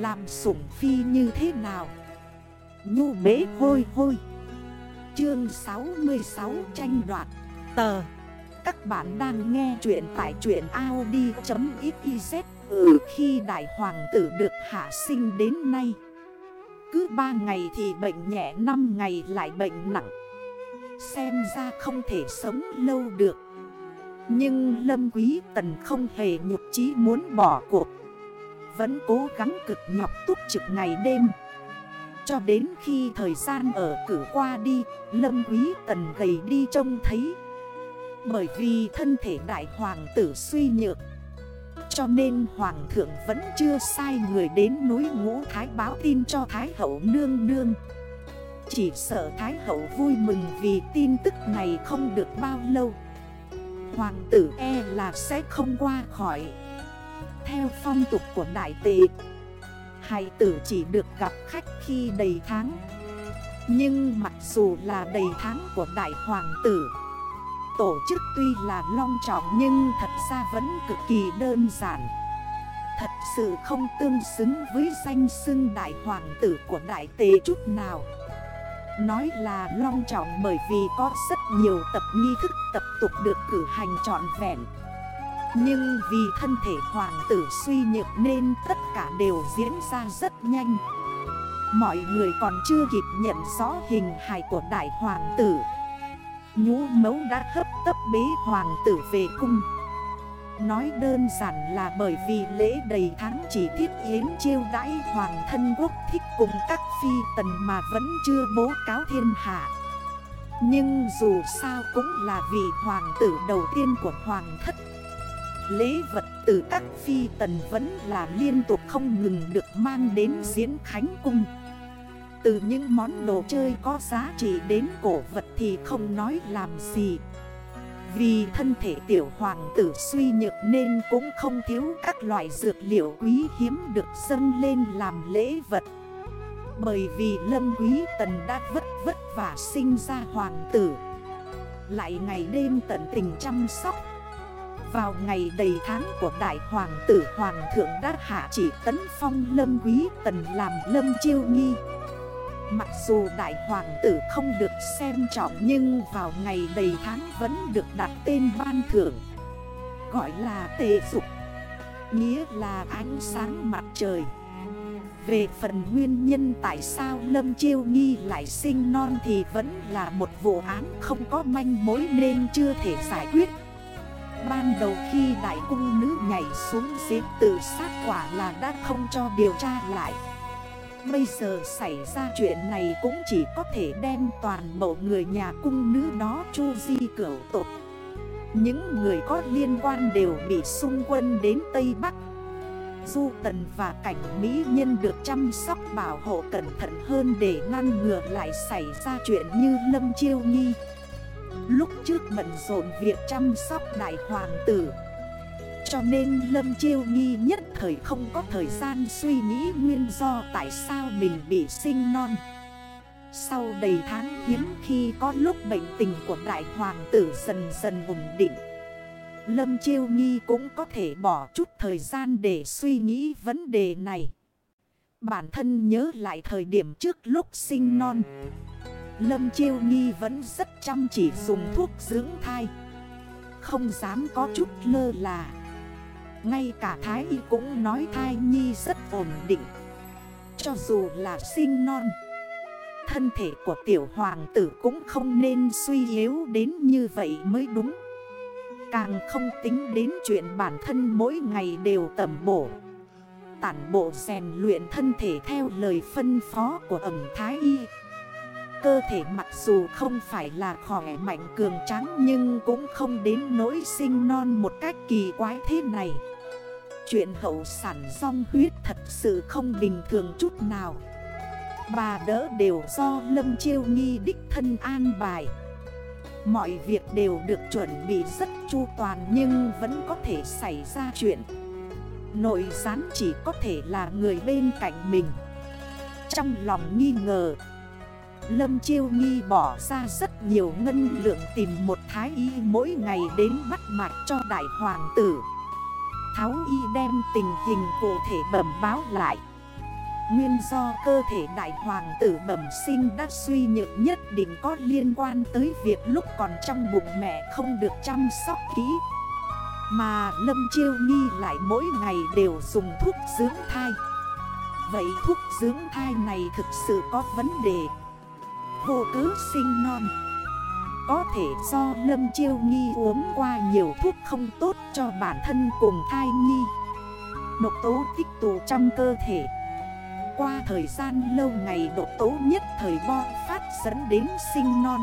Làm sủng phi như thế nào? Nhu bế hôi hôi. Chương 66 tranh đoạt. Tờ. Các bạn đang nghe chuyện tại chuyện Audi.xyz Ừ khi đại hoàng tử được hạ sinh đến nay, Cứ 3 ngày thì bệnh nhẹ 5 ngày lại bệnh nặng. Xem ra không thể sống lâu được. Nhưng Lâm Quý Tần không hề nhục chí muốn bỏ cuộc. Vẫn cố gắng cực nhọc túc trực ngày đêm. Cho đến khi thời gian ở cử qua đi, Lâm Quý Tần gầy đi trông thấy. Bởi vì thân thể đại hoàng tử suy nhược, cho nên Hoàng thượng vẫn chưa sai người đến núi ngũ Thái báo tin cho Thái hậu nương nương. Chỉ sợ Thái hậu vui mừng vì tin tức này không được bao lâu. Hoàng tử e là sẽ không qua khỏi. Theo phong tục của đại tệ Hải tử chỉ được gặp khách khi đầy tháng. Nhưng mặc dù là đầy tháng của đại hoàng tử, Tổ chức tuy là long trọng nhưng thật ra vẫn cực kỳ đơn giản. Thật sự không tương xứng với danh xưng đại hoàng tử của đại tề chút nào. Nói là long trọng bởi vì có rất nhiều tập nghi thức tập tục được cử hành trọn vẹn. Nhưng vì thân thể hoàng tử suy nhược nên tất cả đều diễn ra rất nhanh. Mọi người còn chưa kịp nhận rõ hình hài của đại hoàng tử. Nhũ mấu đã hấp tấp bế hoàng tử về cung. Nói đơn giản là bởi vì lễ đầy tháng chỉ thiết yến chiêu đãi hoàng thân quốc thích cùng các phi tần mà vẫn chưa bố cáo thiên hạ. Nhưng dù sao cũng là vị hoàng tử đầu tiên của hoàng thất. Lễ vật từ các phi tần vẫn là liên tục không ngừng được mang đến diễn khánh cung. Từ những món đồ chơi có giá trị đến cổ vật thì không nói làm gì. Vì thân thể tiểu hoàng tử suy nhược nên cũng không thiếu các loại dược liệu quý hiếm được dâng lên làm lễ vật. Bởi vì Lâm Quý Tần đã vất vất vả sinh ra hoàng tử. Lại ngày đêm tận tình chăm sóc vào ngày đầy tháng của đại hoàng tử, hoàng thượng đã hạ chỉ tấn phong lâm quý, tần làm lâm chiêu nghi. Mặc dù đại hoàng tử không được xem trọng nhưng vào ngày đầy tháng vẫn được đặt tên ban thưởng, Gọi là tệ dục, Nghĩa là ánh sáng mặt trời. Về phần nguyên nhân tại sao Lâm Chiêu Nghi lại sinh non thì vẫn là một vụ án không có manh mối nên chưa thể giải quyết. Ban đầu khi đại cung nữ nhảy xuống giếng tự sát quả là đã không cho điều tra lại. Bây giờ xảy ra chuyện này cũng chỉ có thể đem toàn bộ người nhà cung nữ đó chu di cửu tộc Những người có liên quan đều bị xung quân đến Tây Bắc. Du Tần và cảnh Mỹ Nhân được chăm sóc bảo hộ cẩn thận hơn để ngăn ngừa lại xảy ra chuyện như Lâm Chiêu nhi. Lúc trước bận rộn việc chăm sóc đại hoàng tử. Cho nên Lâm Chiêu Nghi nhất thời không có thời gian suy nghĩ nguyên do tại sao mình bị sinh non. Sau đầy tháng hiếm khi có lúc bệnh tình của đại hoàng tử dần dần ổn định, Lâm Chiêu Nghi cũng có thể bỏ chút thời gian để suy nghĩ vấn đề này. Bản thân nhớ lại thời điểm trước lúc sinh non Lâm Chiêu Nghi vẫn rất chăm chỉ dùng thuốc dưỡng thai. Không dám có chút lơ là. Ngay cả Thái Y cũng nói thai nhi rất ổn định. Cho dù là sinh non, Thân thể của tiểu hoàng tử cũng không nên suy yếu đến như vậy mới đúng. Càng không tính đến chuyện bản thân mỗi ngày đều tầm bổ. Tản bộ rèn luyện thân thể theo lời phân phó của ẩm thái y. Cơ thể mặc dù không phải là khỏe mạnh cường trắng Nhưng cũng không đến nỗi sinh non một cách kỳ quái thế này. Chuyện hậu sản song huyết thật sự không bình thường chút nào. Bà đỡ đều do Lâm Chiêu Nghi đích thân an bài. Mọi việc đều được chuẩn bị rất chu toàn nhưng vẫn có thể xảy ra chuyện. Nội gián chỉ có thể là người bên cạnh mình. Trong lòng nghi ngờ Lâm Chiêu Nghi bỏ ra rất nhiều ngân lượng tìm một thái y mỗi ngày đến bắt mạch cho đại hoàng tử. Tháo y đem tình hình cụ thể bẩm báo lại. Nguyên do cơ thể đại hoàng tử bẩm sinh đã suy nhược nhất định có liên quan tới việc lúc còn trong bụng mẹ không được chăm sóc kỹ. Mà Lâm Chiêu Nghi lại mỗi ngày đều dùng thuốc dưỡng thai. Vậy thuốc dưỡng thai này thực sự có vấn đề Vô cứ sinh non. Có thể do Lâm Chiêu Nghi uống qua nhiều thuốc không tốt cho bản thân cùng thai nhi Độc tố tích tụ trong cơ thể. Qua thời gian lâu ngày độc tố nhất thời bo phát dẫn đến sinh non.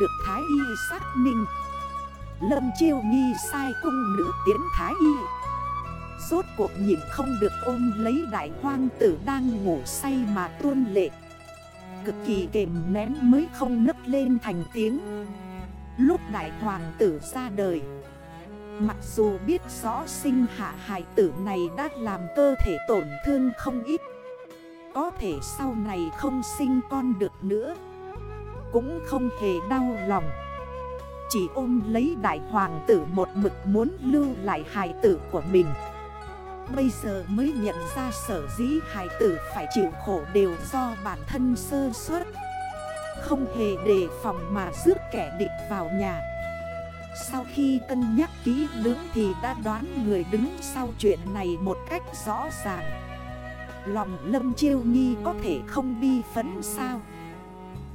Được Thái Y xác minh. Lâm chiêu nghi sai cung nữ tiến Thái Y. Rốt cuộc nhìn không được ôm lấy đại hoang tử đang ngủ say mà tuôn lệ. Cực kỳ kềm nén mới không nấc lên thành tiếng. Lúc đại hoàng tử ra đời, Mặc dù biết rõ sinh hạ hài tử này đã làm cơ thể tổn thương không ít, có thể sau này không sinh con được nữa, Cũng không hề đau lòng. Chỉ ôm lấy đại hoàng tử một mực muốn lưu lại hài tử của mình. Bây giờ mới nhận ra sở dĩ hài tử phải chịu khổ đều do bản thân sơ suất. Không hề đề phòng mà rước kẻ địch vào nhà. Sau khi cân nhắc kỹ lưỡng thì đã đoán người đứng sau chuyện này một cách rõ ràng. Lòng lâm chiêu nghi có thể không bi phấn sao?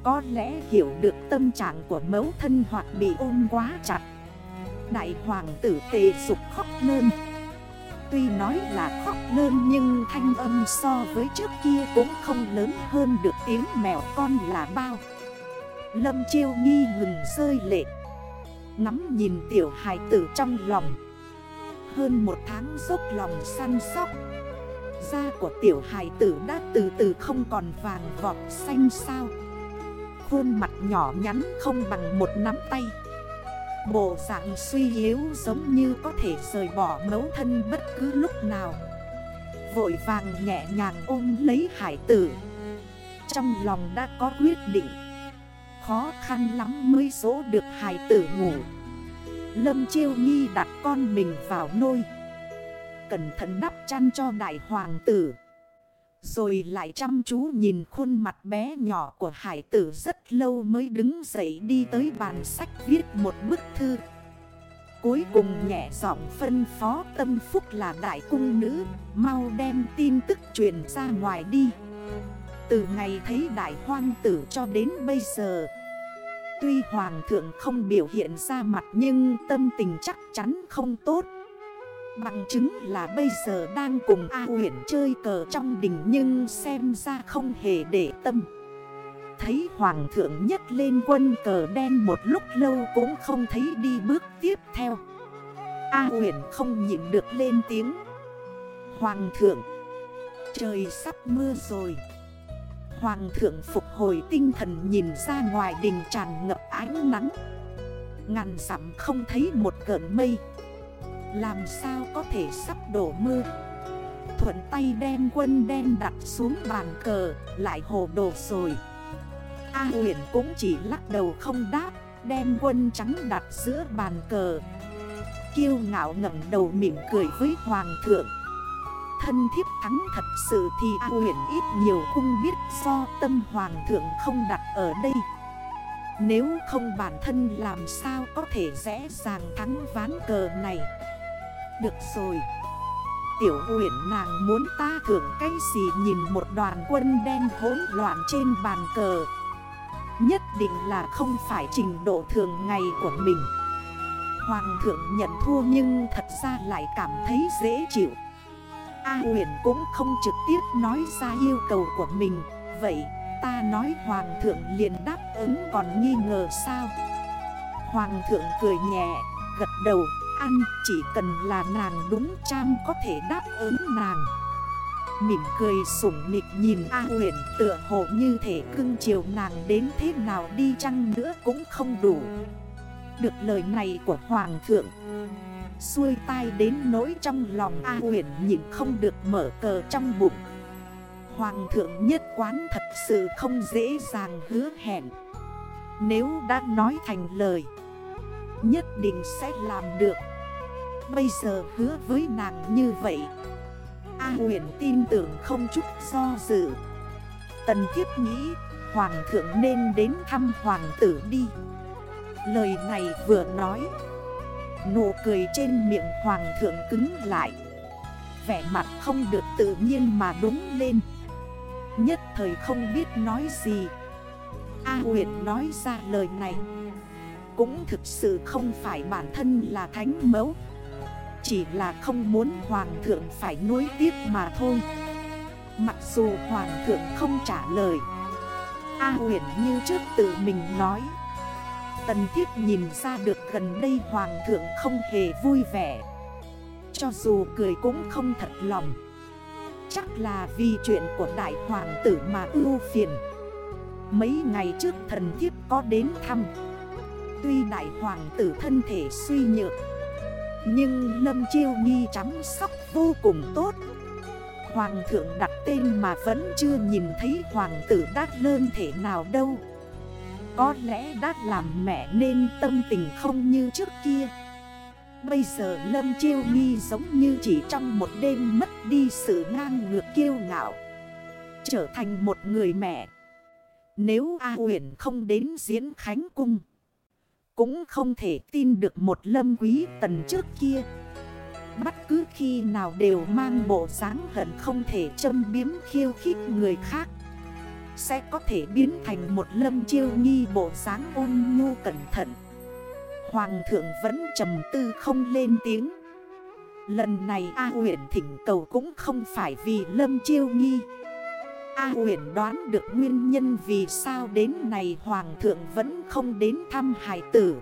Có lẽ hiểu được tâm trạng của mẫu thân hoặc bị ôm quá chặt. Đại hoàng tử tề sụp khóc lơn Tuy nói là khóc lơn nhưng thanh âm so với trước kia cũng không lớn hơn được tiếng mèo con là bao. Lâm chiêu nghi ngừng rơi lệ. Ngắm nhìn tiểu hài tử trong lòng. Hơn một tháng dốc lòng săn sóc. Da của tiểu hài tử đã từ từ không còn vàng vọt xanh sao. Khuôn mặt nhỏ nhắn không bằng một nắm tay. Bộ dạng suy yếu giống như có thể rời bỏ mấu thân bất cứ lúc nào. Vội vàng nhẹ nhàng ôm lấy hải tử. Trong lòng đã có quyết định. Khó khăn lắm mới dỗ được hải tử ngủ. Lâm chiêu nghi đặt con mình vào nôi. Cẩn thận đắp chăn cho đại hoàng tử. Rồi lại chăm chú nhìn khuôn mặt bé nhỏ của hải tử rất lâu mới đứng dậy đi tới bàn sách viết một bức thư. Cuối cùng nhẹ giọng phân phó tâm phúc là đại cung nữ, mau đem tin tức truyền ra ngoài đi. Từ ngày thấy đại hoang tử cho đến bây giờ Tuy hoàng thượng không biểu hiện ra mặt nhưng tâm tình chắc chắn không tốt Bằng chứng là bây giờ đang cùng A huyện chơi cờ trong đình nhưng xem ra không hề để tâm. Thấy hoàng thượng nhất lên quân cờ đen một lúc lâu cũng không thấy đi bước tiếp theo. A huyện không nhịn được lên tiếng. Hoàng thượng, Trời sắp mưa rồi. Hoàng thượng phục hồi tinh thần nhìn ra ngoài đình tràn ngập ánh nắng. Ngàn dặm không thấy một cơn mây làm sao có thể sắp đổ mưa? Thuận tay đem quân đen đặt xuống bàn cờ, Lại hồ đồ rồi. A huyền cũng chỉ lắc đầu không đáp, Đem quân trắng đặt giữa bàn cờ. Kiêu ngạo ngẩng đầu mỉm cười với hoàng thượng. Thân thiếp thắng thật sự thì A huyền ít nhiều không biết do tâm hoàng thượng không đặt ở đây. Nếu không bản thân làm sao có thể dễ dàng thắng ván cờ này? Được rồi. Tiểu huyện nàng muốn ta thưởng cái gì nhìn một đoàn quân đen hỗn loạn trên bàn cờ. Nhất định là không phải trình độ thường ngày của mình. Hoàng thượng nhận thua nhưng thật ra lại cảm thấy dễ chịu. A huyền cũng không trực tiếp nói ra yêu cầu của mình. Vậy ta nói hoàng thượng liền đáp ứng còn nghi ngờ sao? Hoàng thượng cười nhẹ, gật đầu ăn Chỉ cần là nàng đúng trang có thể đáp ứng nàng. Mỉm cười sủng nịch nhìn A huyền tựa hồ như thể cưng chiều nàng đến thế nào đi chăng nữa cũng không đủ. Được lời này của Hoàng thượng. Xuôi tai đến nỗi trong lòng A huyền nhìn không được mở cờ trong bụng. Hoàng thượng nhất quán thật sự không dễ dàng hứa hẹn. Nếu đã nói thành lời Nhất định sẽ làm được. Bây giờ hứa với nàng như vậy. A huyền tin tưởng không chút do dự. Tần thiếp nghĩ, Hoàng thượng nên đến thăm hoàng tử đi. Lời này vừa nói, Nụ cười trên miệng hoàng thượng cứng lại. Vẻ mặt không được tự nhiên mà đúng lên. Nhất thời không biết nói gì. A huyền nói ra lời này. Cũng thực sự không phải bản thân là thánh mẫu. Chỉ là không muốn hoàng thượng phải nuối tiếc mà thôi. Mặc dù hoàng thượng không trả lời, A huyền như trước tự mình nói. Tần thiết nhìn ra được gần đây hoàng thượng không hề vui vẻ. Cho dù cười cũng không thật lòng. Chắc là vì chuyện của đại hoàng tử mà ưu phiền. Mấy ngày trước thần thiếp có đến thăm. Tuy đại hoàng tử thân thể suy nhược, Nhưng Lâm Chiêu Nghi chăm sóc vô cùng tốt. Hoàng thượng đặt tên mà vẫn chưa nhìn thấy hoàng tử đát lơn thể nào đâu. Có lẽ đắc làm mẹ nên tâm tình không như trước kia. Bây giờ Lâm Chiêu Nghi giống như chỉ trong một đêm mất đi sự ngang ngược kiêu ngạo, Trở thành một người mẹ. Nếu A uyển không đến diễn khánh cung cũng không thể tin được một lâm quý tần trước kia. Bất cứ khi nào đều mang bộ dáng hận không thể châm biếm khiêu khích người khác, Sẽ có thể biến thành một lâm chiêu nghi bộ dáng ôn nhu cẩn thận. Hoàng thượng vẫn trầm tư không lên tiếng. Lần này A huyền thỉnh cầu cũng không phải vì lâm chiêu nghi A huyền đoán được nguyên nhân vì sao đến này Hoàng thượng vẫn không đến thăm hải tử.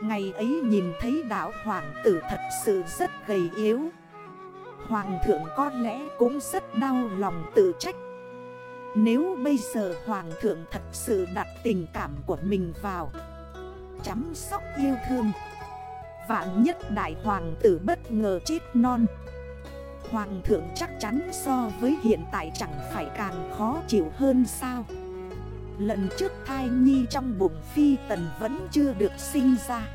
Ngày ấy nhìn thấy đảo hoàng tử thật sự rất gầy yếu. Hoàng thượng có lẽ cũng rất đau lòng tự trách. Nếu bây giờ hoàng thượng thật sự đặt tình cảm của mình vào, Chăm sóc yêu thương, Vạn nhất đại hoàng tử bất ngờ chết non Hoàng thượng chắc chắn so với hiện tại chẳng phải càng khó chịu hơn sao. Lần trước thai nhi trong bụng phi tần vẫn chưa được sinh ra.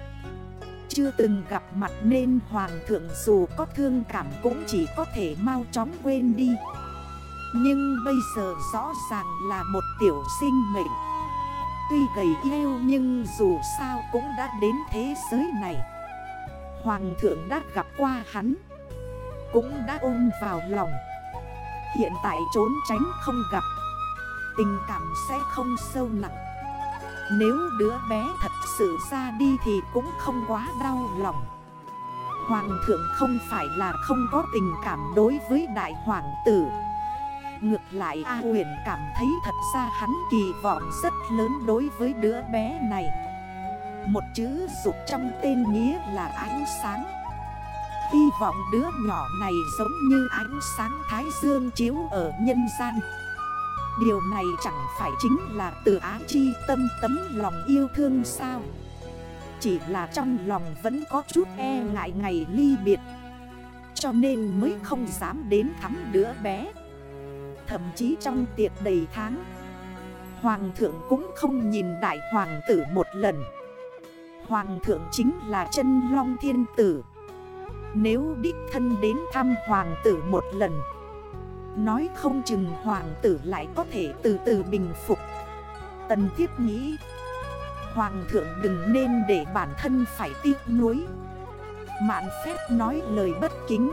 Chưa từng gặp mặt nên hoàng thượng dù có thương cảm cũng chỉ có thể mau chóng quên đi. Nhưng bây giờ rõ ràng là một tiểu sinh mệnh. Tuy gầy yêu nhưng dù sao cũng đã đến thế giới này. Hoàng thượng đã gặp qua hắn. Cũng đã ôm vào lòng. Hiện tại trốn tránh không gặp. Tình cảm sẽ không sâu nặng. Nếu đứa bé thật sự ra đi thì cũng không quá đau lòng. Hoàng thượng không phải là không có tình cảm đối với đại hoàng tử. Ngược lại A huyền cảm thấy thật ra hắn kỳ vọng rất lớn đối với đứa bé này. Một chữ dục trong tên nghĩa là ánh sáng. Hy vọng đứa nhỏ này giống như ánh sáng thái dương chiếu ở nhân gian. Điều này chẳng phải chính là từ ái chi tâm tấm lòng yêu thương sao? Chỉ là trong lòng vẫn có chút e ngại ngày ly biệt, Cho nên mới không dám đến thăm đứa bé. Thậm chí trong tiệc đầy tháng, Hoàng thượng cũng không nhìn đại hoàng tử một lần. Hoàng thượng chính là chân long thiên tử. Nếu đích thân đến thăm hoàng tử một lần, Nói không chừng hoàng tử lại có thể từ từ bình phục. Tần tiếp nghĩ, Hoàng thượng đừng nên để bản thân phải tiếc nuối. Mạn phép nói lời bất kính.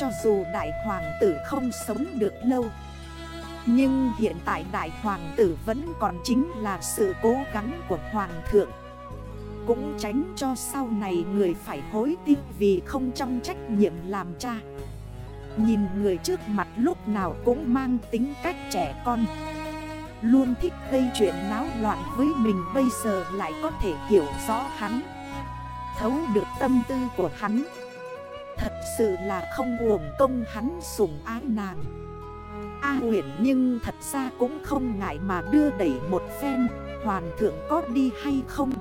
Cho dù đại hoàng tử không sống được lâu, Nhưng hiện tại đại hoàng tử vẫn còn chính là sự cố gắng của hoàng thượng. Cũng tránh cho sau này người phải hối tiếc vì không trong trách nhiệm làm cha. Nhìn người trước mặt lúc nào cũng mang tính cách trẻ con. Luôn thích gây chuyện náo loạn với mình bây giờ lại có thể hiểu rõ hắn. Thấu được tâm tư của hắn. Thật sự là không uổng công hắn sủng ái nàng. A huyển nhưng thật ra cũng không ngại mà đưa đẩy một phen. Hoàn thượng có đi hay không?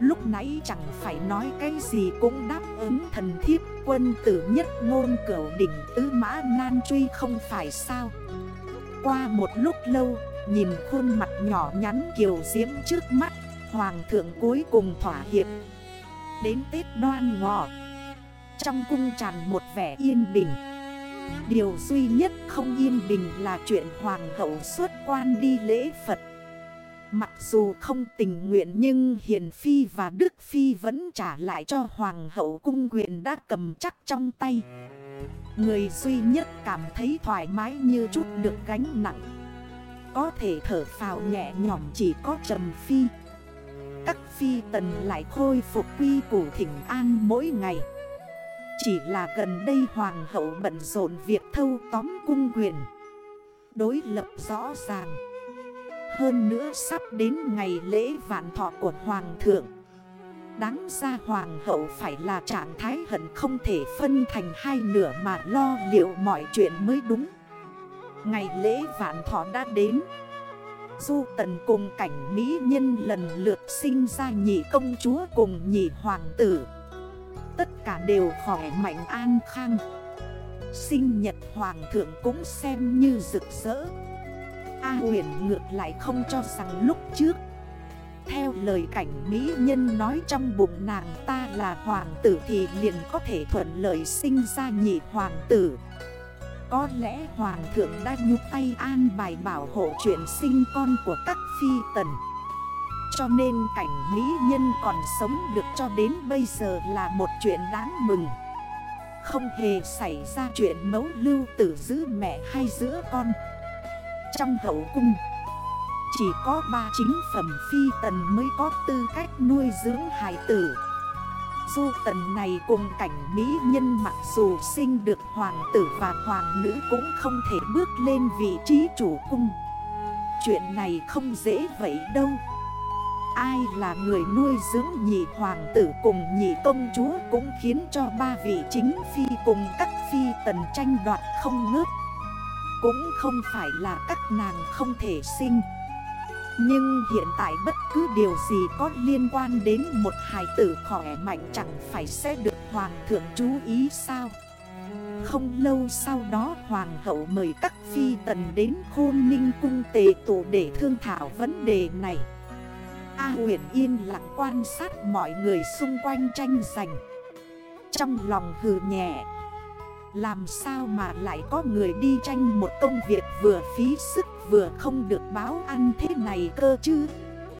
Lúc nãy chẳng phải nói cái gì cũng đáp ứng thần thiếp, Quân tử nhất ngôn cửu đỉnh tứ mã nan truy không phải sao? Qua một lúc lâu, Nhìn khuôn mặt nhỏ nhắn kiều diễm trước mắt, Hoàng thượng cuối cùng thỏa hiệp. Đến Tết đoan ngọ, Trong cung tràn một vẻ yên bình. Điều duy nhất không yên bình là chuyện hoàng hậu xuất quan đi lễ Phật. Mặc dù không tình nguyện nhưng Hiền Phi và Đức Phi vẫn trả lại cho Hoàng hậu cung quyền đã cầm chắc trong tay. Người duy nhất cảm thấy thoải mái như chút được gánh nặng. Có thể thở phào nhẹ nhõm chỉ có Trầm Phi. Các Phi tần lại khôi phục quy củ thỉnh an mỗi ngày. Chỉ là gần đây Hoàng hậu bận rộn việc thâu tóm cung quyền. Đối lập rõ ràng. Hơn nữa sắp đến ngày lễ vạn thọ của Hoàng thượng. Đáng ra Hoàng hậu phải là trạng thái hận không thể phân thành hai nửa mà lo liệu mọi chuyện mới đúng. Ngày lễ vạn thọ đã đến. Du tần cùng cảnh mỹ nhân lần lượt sinh ra nhị công chúa cùng nhị hoàng tử. Tất cả đều khỏe mạnh an khang. Sinh nhật hoàng thượng cũng xem như rực rỡ. A huyền ngược lại không cho rằng lúc trước. Theo lời cảnh mỹ nhân nói trong bụng nàng ta là hoàng tử Thì liền có thể thuận lợi sinh ra nhị hoàng tử. Có lẽ hoàng thượng đã nhúc tay an bài bảo hộ chuyện sinh con của các phi tần. Cho nên cảnh mỹ nhân còn sống được cho đến bây giờ là một chuyện đáng mừng. Không hề xảy ra chuyện mấu lưu tử giữ mẹ hay giữa con trong hậu cung. Chỉ có ba chính phẩm phi tần mới có tư cách nuôi dưỡng hài tử. Du tần này cùng cảnh mỹ nhân mặc dù sinh được hoàng tử và hoàng nữ cũng không thể bước lên vị trí chủ cung. Chuyện này không dễ vậy đâu. Ai là người nuôi dưỡng nhị hoàng tử cùng nhị công chúa Cũng khiến cho ba vị chính phi cùng các phi tần tranh đoạt không ngớt cũng không phải là các nàng không thể sinh. Nhưng hiện tại bất cứ điều gì có liên quan đến một hài tử khỏe mạnh chẳng phải sẽ được hoàng thượng chú ý sao? Không lâu sau đó hoàng hậu mời các phi tần đến khôn ninh cung tề tụ để thương thảo vấn đề này. A huyền yên lặng quan sát mọi người xung quanh tranh giành. Trong lòng hừ nhẹ làm sao mà lại có người đi tranh một công việc vừa phí sức vừa không được báo ăn thế này cơ chứ?